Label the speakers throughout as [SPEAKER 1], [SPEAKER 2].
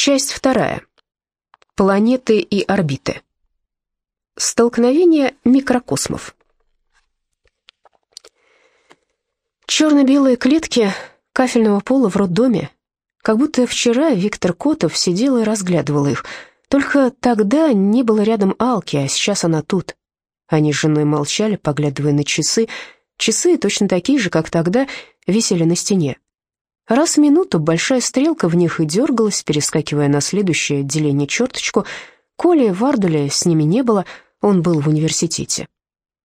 [SPEAKER 1] Часть вторая. Планеты и орбиты. Столкновение микрокосмов. Черно-белые клетки кафельного пола в роддоме. Как будто вчера Виктор Котов сидел и разглядывал их. Только тогда не было рядом Алки, а сейчас она тут. Они с женой молчали, поглядывая на часы. Часы, точно такие же, как тогда, висели на стене. Раз в минуту большая стрелка в них и дергалась, перескакивая на следующее отделение черточку. Коли Вардуля с ними не было, он был в университете.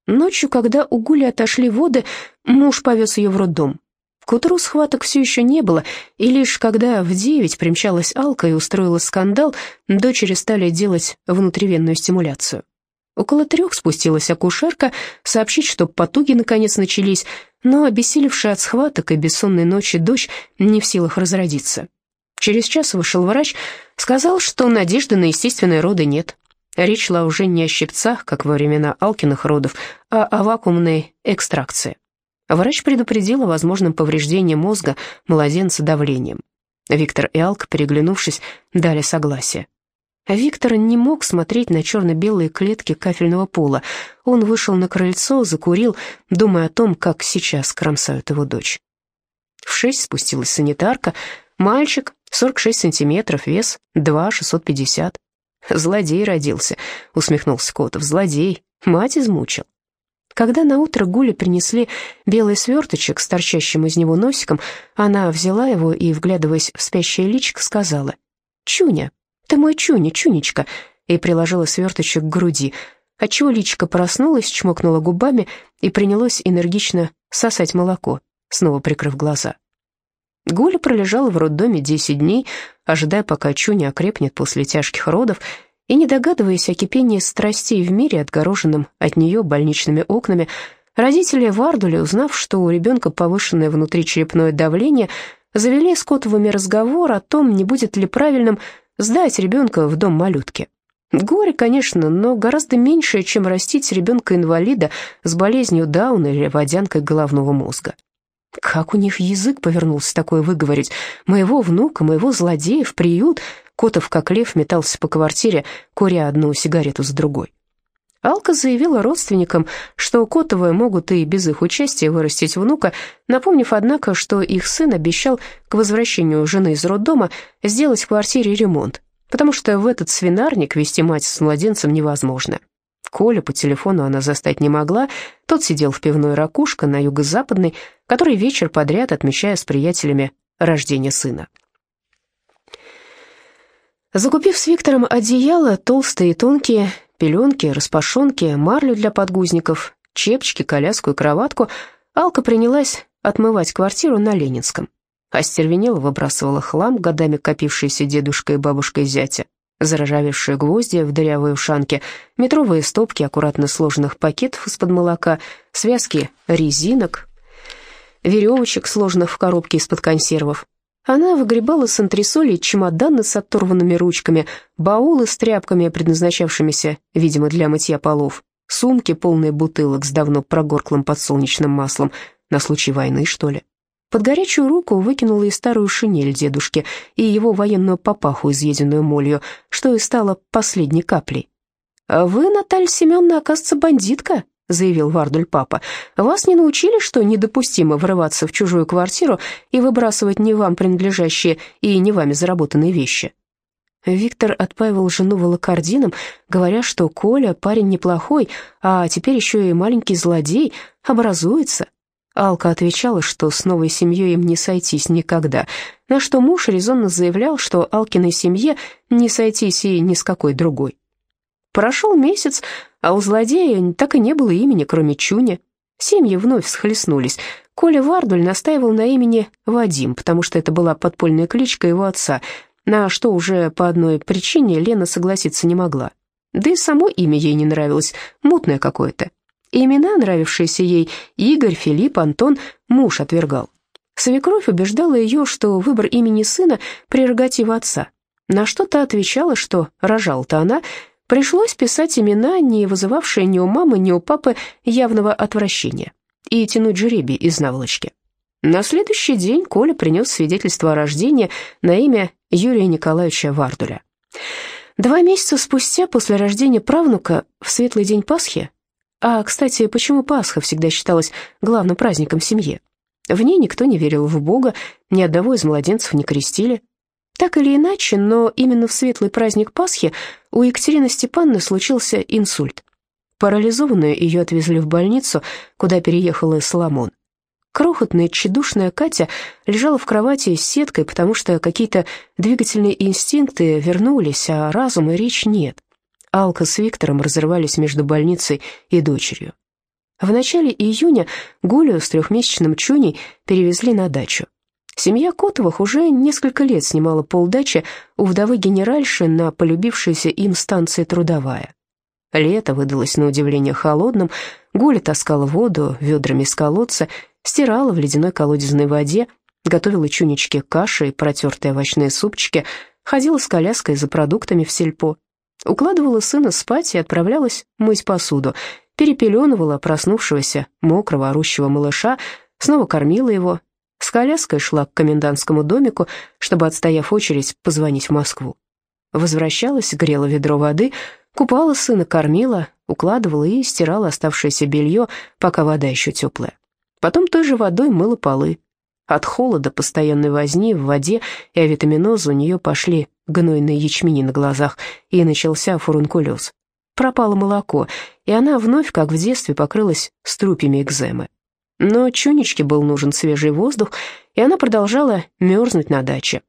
[SPEAKER 1] Ночью, когда у Гули отошли воды, муж повез ее в роддом. К утру схваток все еще не было, и лишь когда в девять примчалась Алка и устроила скандал, дочери стали делать внутривенную стимуляцию. Около трех спустилась акушерка сообщить, что потуги наконец начались, но обессилевшая от схваток и бессонной ночи дочь не в силах разродиться. Через час вышел врач, сказал, что надежды на естественные роды нет. Речь шла уже не о щипцах, как во времена Алкиных родов, а о вакуумной экстракции. Врач предупредил о возможном повреждении мозга младенца давлением. Виктор и Алка, переглянувшись, дали согласие. А Виктор не мог смотреть на черно-белые клетки кафельного пола. Он вышел на крыльцо, закурил, думая о том, как сейчас кромсают его дочь. В шесть спустилась санитарка. Мальчик, 46 сантиметров, вес 2, 650. «Злодей родился», — усмехнулся Котов. «Злодей. Мать измучил». Когда наутро Гуле принесли белый сверточек с торчащим из него носиком, она взяла его и, вглядываясь в спящее личико, сказала «Чуня, ты мой Чуня, Чунечка», и приложила сверточек к груди, отчего личико проснулась, чмокнула губами и принялось энергично сосать молоко, снова прикрыв глаза. Гуля пролежала в роддоме 10 дней, ожидая, пока Чуня окрепнет после тяжких родов, и, не догадываясь о кипении страстей в мире, отгороженном от нее больничными окнами, родители Вардули, узнав, что у ребенка повышенное внутричерепное давление, завели с Котовыми разговор о том, не будет ли правильным сдать ребенка в дом малютки. Горе, конечно, но гораздо меньшее, чем растить ребенка-инвалида с болезнью Дауна или водянкой головного мозга. Как у них язык повернулся такое выговорить? Моего внука, моего злодея в приют? Котов, как лев, метался по квартире, куря одну сигарету за другой. Алка заявила родственникам, что Котовы могут и без их участия вырастить внука, напомнив, однако, что их сын обещал к возвращению жены из роддома сделать в квартире ремонт, потому что в этот свинарник вести мать с младенцем невозможно. Коля по телефону она застать не могла, тот сидел в пивной «Ракушка» на юго-западной, который вечер подряд отмечая с приятелями рождение сына. Закупив с Виктором одеяло, толстые и тонкие, пеленки, распашонки, марлю для подгузников, чепчики, коляску и кроватку, Алка принялась отмывать квартиру на Ленинском. Остервенела выбрасывала хлам, годами копившийся дедушкой и бабушкой зятя, заржавевшие гвозди в дырявой ушанке, метровые стопки аккуратно сложенных пакетов из-под молока, связки резинок, веревочек, сложенных в коробке из-под консервов, она выгребала с антресолей чемоданы с оторванными ручками, баулы с тряпками, предназначавшимися, видимо, для мытья полов, сумки, полные бутылок с давно прогорклым подсолнечным маслом, на случай войны, что ли. Под горячую руку выкинула и старую шинель дедушки, и его военную папаху, изъеденную молью, что и стало последней каплей. «А вы, Наталья Семеновна, оказывается, бандитка», — заявил Вардуль папа. «Вас не научили, что недопустимо врываться в чужую квартиру и выбрасывать не вам принадлежащие и не вами заработанные вещи?» Виктор отпаивал жену волокордином, говоря, что Коля парень неплохой, а теперь еще и маленький злодей, образуется. Алка отвечала, что с новой семьей им не сойтись никогда, на что муж резонно заявлял, что Алкиной семье не сойтись и ни с какой другой. Прошел месяц, а у злодея так и не было имени, кроме Чуни. Семьи вновь схлестнулись. Коля Вардуль настаивал на имени Вадим, потому что это была подпольная кличка его отца, на что уже по одной причине Лена согласиться не могла. Да и само имя ей не нравилось, мутное какое-то. Имена, нравившиеся ей, Игорь, Филипп, Антон, муж отвергал. Свекровь убеждала ее, что выбор имени сына – прерогатива отца. На что-то отвечала, что рожала-то она – Пришлось писать имена, не вызывавшие ни у мамы, ни у папы явного отвращения, и тянуть жеребий из наволочки. На следующий день Коля принес свидетельство о рождении на имя Юрия Николаевича Вардуля. Два месяца спустя после рождения правнука, в светлый день Пасхи, а, кстати, почему Пасха всегда считалась главным праздником семьи? В ней никто не верил в Бога, ни одного из младенцев не крестили. Так или иначе, но именно в светлый праздник Пасхи у Екатерины Степановны случился инсульт. Парализованную ее отвезли в больницу, куда переехала Соломон. Крохотная, тщедушная Катя лежала в кровати с сеткой, потому что какие-то двигательные инстинкты вернулись, а разум и речь нет. Алка с Виктором разрывались между больницей и дочерью. В начале июня Гулю с трехмесячным Чуней перевезли на дачу. Семья Котовых уже несколько лет снимала полдачи у вдовы генеральши на полюбившейся им станции Трудовая. Лето выдалось на удивление холодным, Гуля таскала воду ведрами из колодца, стирала в ледяной колодезной воде, готовила чунечки каши и протертые овощные супчики, ходила с коляской за продуктами в сельпо, укладывала сына спать и отправлялась мыть посуду, перепеленывала проснувшегося, мокрого, орущего малыша, снова кормила его, с коляской шла к комендантскому домику, чтобы, отстояв очередь, позвонить в Москву. Возвращалась, грела ведро воды, купала сына, кормила, укладывала и стирала оставшееся белье, пока вода еще теплая. Потом той же водой мыла полы. От холода, постоянной возни в воде и авитаминоза у нее пошли гнойные ячмени на глазах, и начался фурункулез. Пропало молоко, и она вновь, как в детстве, покрылась струпьями экземы. Но Чунечке был нужен свежий воздух, и она продолжала мерзнуть на даче.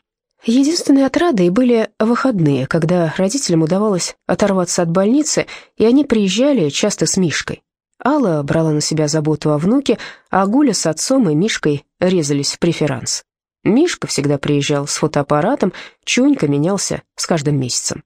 [SPEAKER 1] Единственной отрадой были выходные, когда родителям удавалось оторваться от больницы, и они приезжали часто с Мишкой. Алла брала на себя заботу о внуке, а Гуля с отцом и Мишкой резались в преферанс. Мишка всегда приезжал с фотоаппаратом, Чунька менялся с каждым месяцем.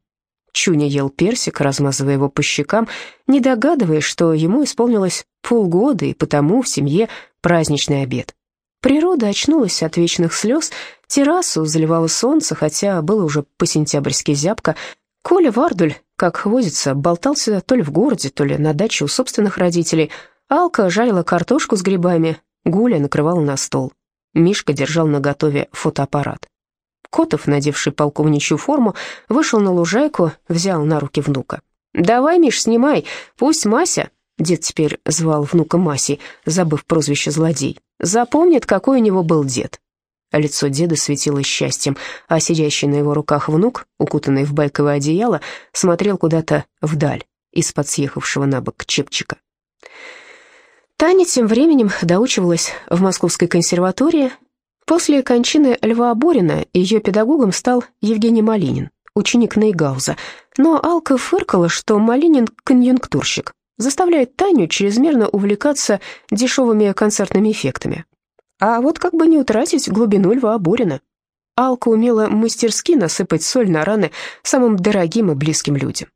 [SPEAKER 1] Чуня ел персик, размазывая его по щекам, не догадываясь, что ему исполнилось полгода, и потому в семье праздничный обед. Природа очнулась от вечных слез, террасу заливало солнце, хотя было уже по-сентябрьски зябко. Коля Вардуль как возится, болтался то ли в городе, то ли на даче у собственных родителей. Алка жарила картошку с грибами, Гуля накрывала на стол. Мишка держал наготове фотоаппарат. Котов, надевший полковничью форму, вышел на лужайку, взял на руки внука. «Давай, Миш, снимай, пусть Мася...» Дед теперь звал внука Масей, забыв прозвище «злодей». «Запомнит, какой у него был дед». Лицо деда светилось счастьем, а сидящий на его руках внук, укутанный в байковое одеяло, смотрел куда-то вдаль из-под съехавшего на бок чепчика. Таня тем временем доучивалась в Московской консерватории. После кончины Льва Борина ее педагогом стал Евгений Малинин, ученик Нейгауза, но Алка фыркала, что Малинин — конъюнктурщик, заставляет Таню чрезмерно увлекаться дешевыми концертными эффектами. А вот как бы не утратить глубину Льва Борина. Алка умела мастерски насыпать соль на раны самым дорогим и близким людям.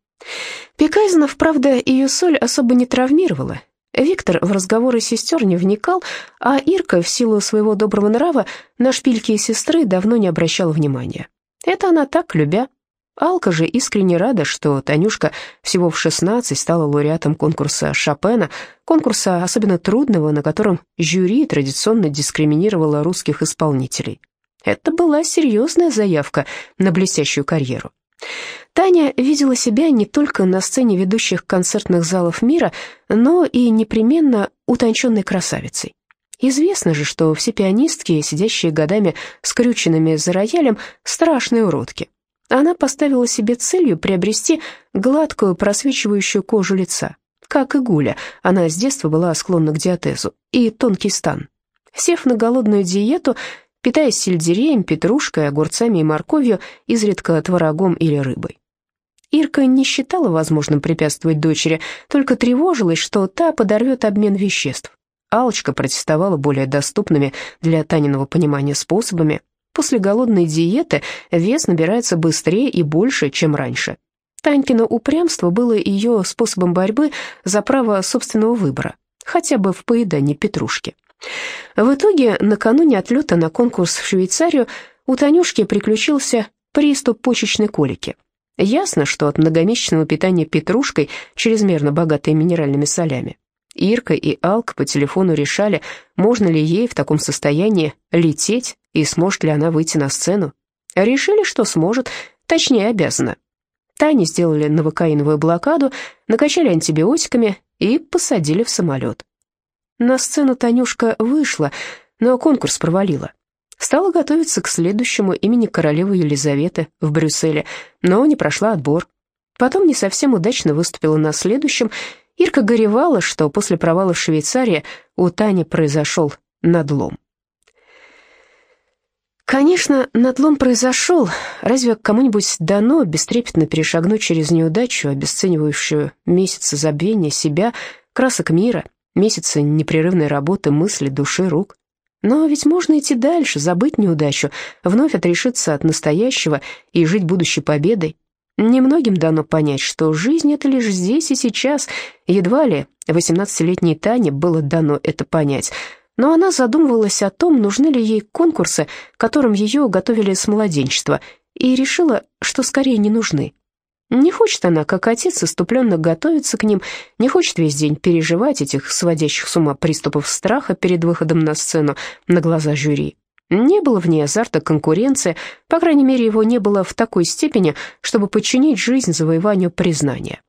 [SPEAKER 1] Пекайзенов, правда, ее соль особо не травмировала. Виктор в разговоры сестер не вникал, а Ирка, в силу своего доброго нрава, на шпильки сестры давно не обращала внимания. Это она так, любя, Алка же искренне рада, что Танюшка всего в 16 стала лауреатом конкурса Шопена, конкурса особенно трудного, на котором жюри традиционно дискриминировало русских исполнителей. Это была серьезная заявка на блестящую карьеру. Таня видела себя не только на сцене ведущих концертных залов мира, но и непременно утонченной красавицей. Известно же, что все пианистки, сидящие годами скрюченными за роялем, страшные уродки. Она поставила себе целью приобрести гладкую просвечивающую кожу лица. Как и Гуля, она с детства была склонна к диатезу, и тонкий стан. Сев на голодную диету, питаясь сельдереем, петрушкой, огурцами и морковью, изредка творогом или рыбой. Ирка не считала возможным препятствовать дочери, только тревожилась, что та подорвет обмен веществ. Алочка протестовала более доступными для Таниного понимания способами, После голодной диеты вес набирается быстрее и больше, чем раньше. Танькино упрямство было ее способом борьбы за право собственного выбора, хотя бы в поедании петрушки. В итоге, накануне отлета на конкурс в Швейцарию у Танюшки приключился приступ почечной колики. Ясно, что от многомесячного питания петрушкой, чрезмерно богатой минеральными солями. Ирка и Алка по телефону решали, можно ли ей в таком состоянии лететь и сможет ли она выйти на сцену. Решили, что сможет, точнее обязана. Тане сделали новокаиновую блокаду, накачали антибиотиками и посадили в самолет. На сцену Танюшка вышла, но конкурс провалила. Стала готовиться к следующему имени королевы Елизаветы в Брюсселе, но не прошла отбор. Потом не совсем удачно выступила на следующем. Ирка горевала, что после провала в Швейцарии у Тани произошел надлом. Конечно, надлом произошел. Разве кому-нибудь дано бестрепетно перешагнуть через неудачу, обесценивающую месяцы забвения себя, красок мира, месяцы непрерывной работы мысли, души, рук? Но ведь можно идти дальше, забыть неудачу, вновь отрешиться от настоящего и жить будущей победой. Немногим дано понять, что жизнь — это лишь здесь и сейчас. Едва ли 18-летней Тане было дано это понять. Но она задумывалась о том, нужны ли ей конкурсы, которым ее готовили с младенчества, и решила, что скорее не нужны. Не хочет она, как отец, иступленно готовиться к ним, не хочет весь день переживать этих сводящих с ума приступов страха перед выходом на сцену на глаза жюри. Не было в ней азарта конкуренции, по крайней мере, его не было в такой степени, чтобы подчинить жизнь завоеванию признания.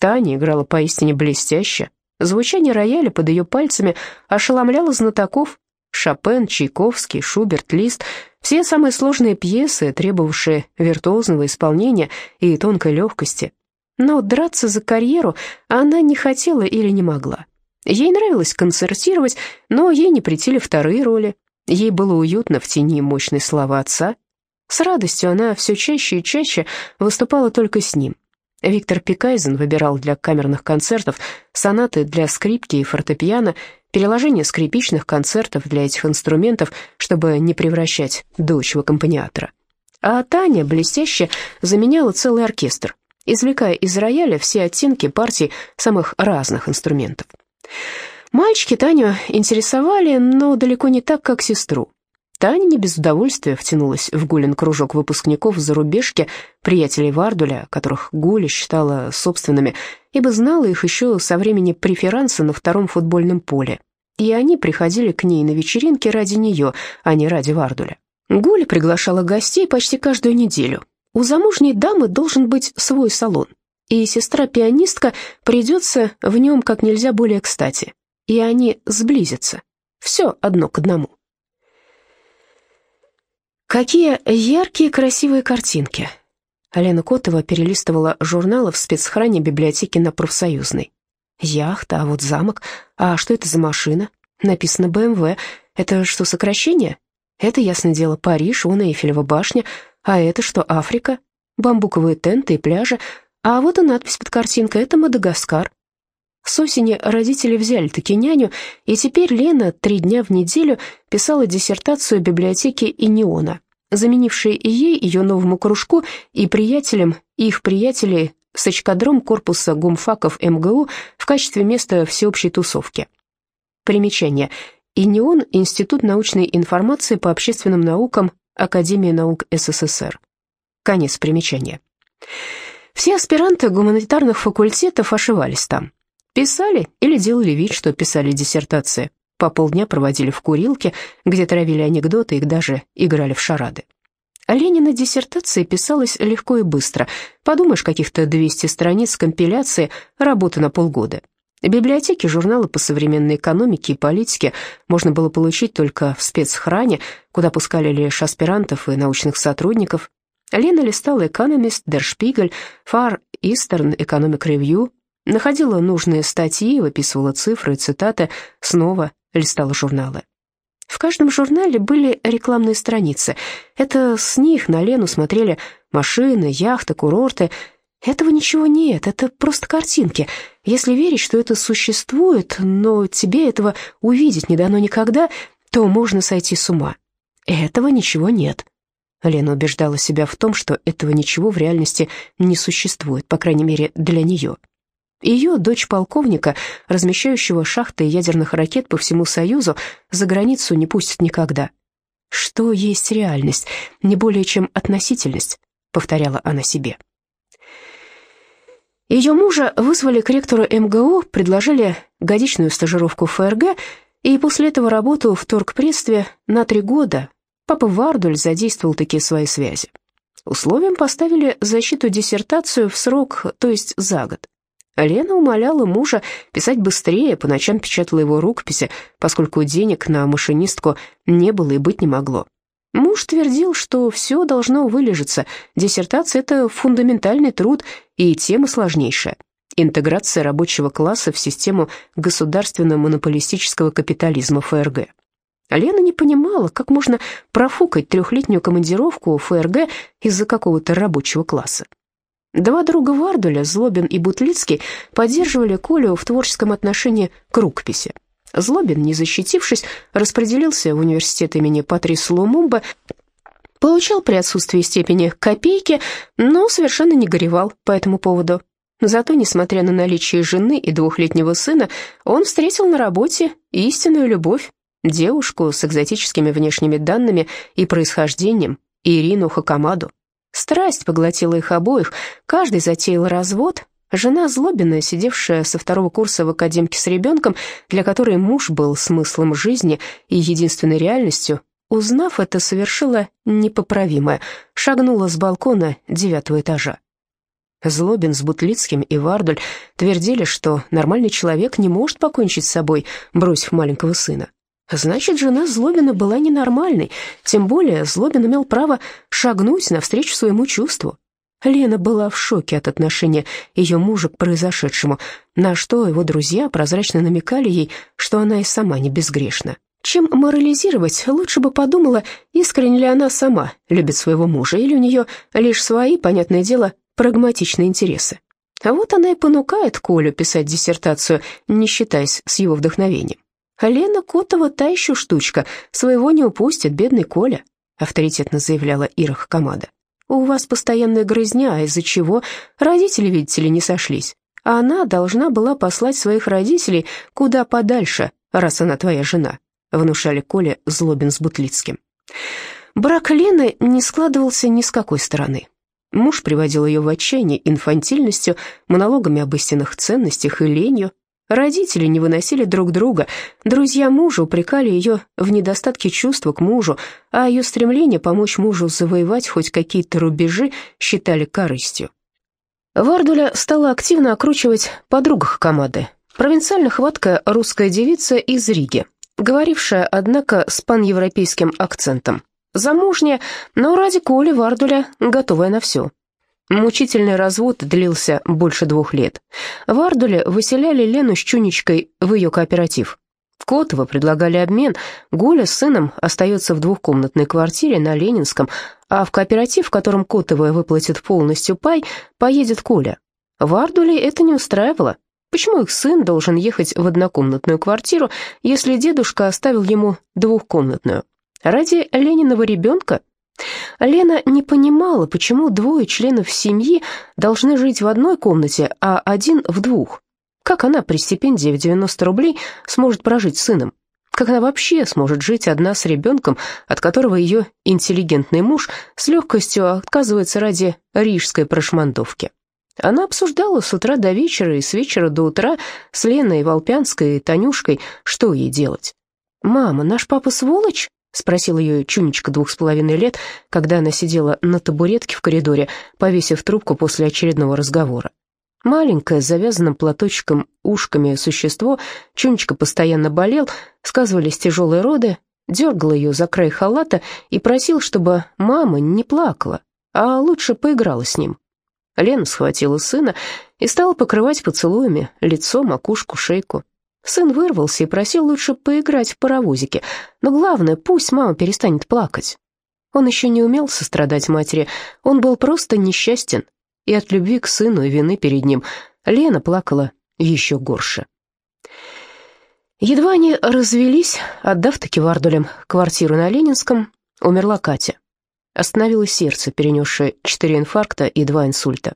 [SPEAKER 1] Таня играла поистине блестяще. Звучание рояля под ее пальцами ошеломляло знатоков, Шопен, Чайковский, Шуберт, Лист — все самые сложные пьесы, требовавшие виртуозного исполнения и тонкой легкости. Но драться за карьеру она не хотела или не могла. Ей нравилось концертировать, но ей не притили вторые роли. Ей было уютно в тени мощной славы отца. С радостью она все чаще и чаще выступала только с ним. Виктор Пикайзен выбирал для камерных концертов сонаты для скрипки и фортепиано, переложение скрипичных концертов для этих инструментов, чтобы не превращать дочь в аккомпаниатора. А Таня блестяще заменяла целый оркестр, извлекая из рояля все оттенки партий самых разных инструментов. Мальчики Таню интересовали, но далеко не так, как сестру. Таня не без удовольствия втянулась в Гулин кружок выпускников за рубежки, приятелей Вардуля, которых Гуля считала собственными, ибо знала их еще со времени преферанса на втором футбольном поле. И они приходили к ней на вечеринки ради нее, а не ради Вардуля. Гуля приглашала гостей почти каждую неделю. У замужней дамы должен быть свой салон, и сестра-пианистка придется в нем как нельзя более кстати, и они сблизятся. Все одно к одному. Какие яркие красивые картинки. Алена Котова перелистывала журналы в спецхране библиотеки на профсоюзной. Яхта, а вот замок. А что это за машина? Написано БМВ. Это что, сокращение? Это, ясное дело, Париж, вон Эйфелева башня. А это что, Африка? Бамбуковые тенты и пляжи. А вот и надпись под картинкой. Это Мадагаскар. С осени родители взяли-таки няню, и теперь Лена три дня в неделю писала диссертацию библиотеки Иниона, заменившей ей, ее новому кружку, и приятелям, и их приятелей с очкадром корпуса гумфаков МГУ в качестве места всеобщей тусовки. Примечание. Инион – Институт научной информации по общественным наукам Академии наук СССР. Конец примечания. Все аспиранты гуманитарных факультетов ошивались там. Писали или делали вид, что писали диссертации. По полдня проводили в курилке, где травили анекдоты и даже играли в шарады. А Ленина диссертация писалась легко и быстро. Подумаешь, каких-то 200 страниц компиляции, работа на полгода. Библиотеки, журналы по современной экономике и политике можно было получить только в спецхране, куда пускали лишь аспирантов и научных сотрудников. Лена листала «Экономист», «Der Spiegel», «Far Eastern Economic Review», Находила нужные статьи, выписывала цифры, цитаты, снова листала журналы. В каждом журнале были рекламные страницы. Это с них на Лену смотрели машины, яхты, курорты. Этого ничего нет, это просто картинки. Если верить, что это существует, но тебе этого увидеть не дано никогда, то можно сойти с ума. Этого ничего нет. Лена убеждала себя в том, что этого ничего в реальности не существует, по крайней мере, для нее. Ее, дочь полковника, размещающего шахты ядерных ракет по всему Союзу, за границу не пустят никогда. «Что есть реальность? Не более чем относительность», — повторяла она себе. Ее мужа вызвали к ректору МГУ, предложили годичную стажировку в ФРГ и после этого работу в торгпредстве на три года. Папа Вардуль задействовал такие свои связи. Условием поставили защиту диссертацию в срок, то есть за год. Лена умоляла мужа писать быстрее, по ночам печатала его рукописи, поскольку денег на машинистку не было и быть не могло. Муж твердил, что все должно вылежаться, диссертация — это фундаментальный труд и тема сложнейшая. Интеграция рабочего класса в систему государственно-монополистического капитализма ФРГ. Лена не понимала, как можно профукать трехлетнюю командировку ФРГ из-за какого-то рабочего класса. Два друга Вардуля, Злобин и Бутлицкий, поддерживали Колю в творческом отношении к рукописи. Злобин, не защитившись, распределился в университет имени Патриса Лумумба, получал при отсутствии степени копейки, но совершенно не горевал по этому поводу. Зато, несмотря на наличие жены и двухлетнего сына, он встретил на работе истинную любовь, девушку с экзотическими внешними данными и происхождением, Ирину Хакамаду. Страсть поглотила их обоих, каждый затеял развод. Жена злобина, сидевшая со второго курса в академке с ребенком, для которой муж был смыслом жизни и единственной реальностью, узнав это, совершила непоправимое, шагнула с балкона девятого этажа. Злобин с Бутлицким и Вардуль твердили, что нормальный человек не может покончить с собой, бросив маленького сына. Значит, жена Злобина была ненормальной, тем более Злобин имел право шагнуть навстречу своему чувству. Лена была в шоке от отношения ее мужа к произошедшему, на что его друзья прозрачно намекали ей, что она и сама не безгрешна. Чем морализировать, лучше бы подумала, искренне ли она сама любит своего мужа, или у нее лишь свои, понятное дело, прагматичные интересы. А вот она и понукает Колю писать диссертацию, не считаясь с его вдохновением. Лена Котова та еще штучка, своего не упустит, бедный Коля», авторитетно заявляла Ира Хакамада. «У вас постоянная грызня, а из-за чего? Родители, видите ли, не сошлись. А она должна была послать своих родителей куда подальше, раз она твоя жена», внушали Коле Злобин с Бутлицким. Брак Лены не складывался ни с какой стороны. Муж приводил ее в отчаяние инфантильностью, монологами об истинных ценностях и ленью, Родители не выносили друг друга, друзья мужа упрекали ее в недостатке чувства к мужу, а ее стремление помочь мужу завоевать хоть какие-то рубежи считали корыстью. Вардуля стала активно окручивать подругах команды. Провинциально хваткая русская девица из Риги, говорившая, однако, с паневропейским акцентом. Замужняя, но ради Коли Вардуля готовая на все. Мучительный развод длился больше двух лет. В Ардуле выселяли Лену с Чунечкой в ее кооператив. Котова предлагали обмен. Гуля с сыном остается в двухкомнатной квартире на Ленинском, а в кооператив, в котором Котова выплатит полностью пай, поедет Коля. В Ардуле это не устраивало. Почему их сын должен ехать в однокомнатную квартиру, если дедушка оставил ему двухкомнатную? Ради Лениного ребенка? Лена не понимала, почему двое членов семьи должны жить в одной комнате, а один в двух. Как она при стипендии в 90 рублей сможет прожить с сыном? Как она вообще сможет жить одна с ребенком, от которого ее интеллигентный муж с легкостью отказывается ради рижской прошмандовки? Она обсуждала с утра до вечера и с вечера до утра с Леной Волпянской и Танюшкой, что ей делать. «Мама, наш папа сволочь?» — спросил ее Чунечка двух с половиной лет, когда она сидела на табуретке в коридоре, повесив трубку после очередного разговора. Маленькое, с завязанным платочком ушками существо, Чунечка постоянно болел, сказывались тяжелые роды, дергал ее за край халата и просил, чтобы мама не плакала, а лучше поиграла с ним. Лена схватила сына и стала покрывать поцелуями лицо, макушку, шейку. Сын вырвался и просил лучше поиграть в паровозике, но главное, пусть мама перестанет плакать. Он еще не умел сострадать матери, он был просто несчастен, и от любви к сыну и вины перед ним Лена плакала еще горше. Едва они развелись, отдав таки Вардулям квартиру на Ленинском, умерла Катя. Остановилось сердце, перенесшее четыре инфаркта и два инсульта.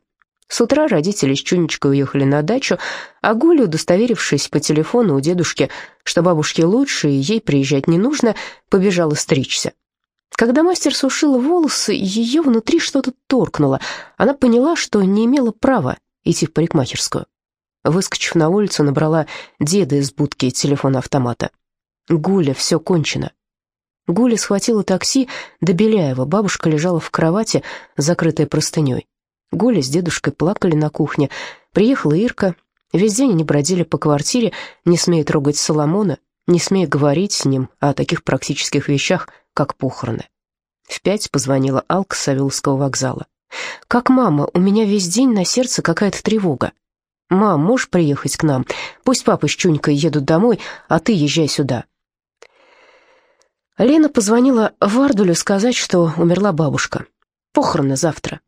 [SPEAKER 1] С утра родители с Чунечкой уехали на дачу, а Гуля, удостоверившись по телефону у дедушки, что бабушке лучше и ей приезжать не нужно, побежала стричься. Когда мастер сушила волосы, ее внутри что-то торкнуло. Она поняла, что не имела права идти в парикмахерскую. Выскочив на улицу, набрала деда из будки телефона-автомата. «Гуля, все кончено». Гуля схватила такси до Беляева. Бабушка лежала в кровати, закрытая простыней. Гуля с дедушкой плакали на кухне. Приехала Ирка. Весь день они бродили по квартире, не смея трогать Соломона, не смея говорить с ним о таких практических вещах, как похороны. В пять позвонила Алка с Савеловского вокзала. «Как мама, у меня весь день на сердце какая-то тревога. Мам, можешь приехать к нам? Пусть папа с Чунькой едут домой, а ты езжай сюда». Лена позвонила Вардулю сказать, что умерла бабушка. Похороны завтра.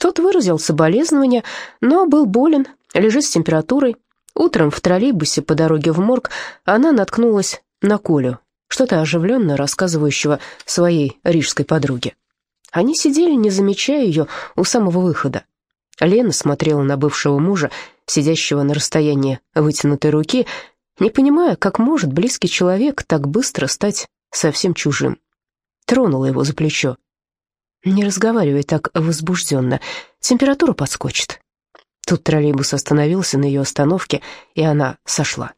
[SPEAKER 1] Тот выразил соболезнования, но был болен, лежит с температурой. Утром в троллейбусе по дороге в морг она наткнулась на Колю, что-то оживленно рассказывающего своей рижской подруге. Они сидели, не замечая ее, у самого выхода. Лена смотрела на бывшего мужа, сидящего на расстоянии вытянутой руки, не понимая, как может близкий человек так быстро стать совсем чужим. Тронула его за плечо. «Не разговаривай так возбужденно, температура подскочит». Тут троллейбус остановился на ее остановке, и она сошла.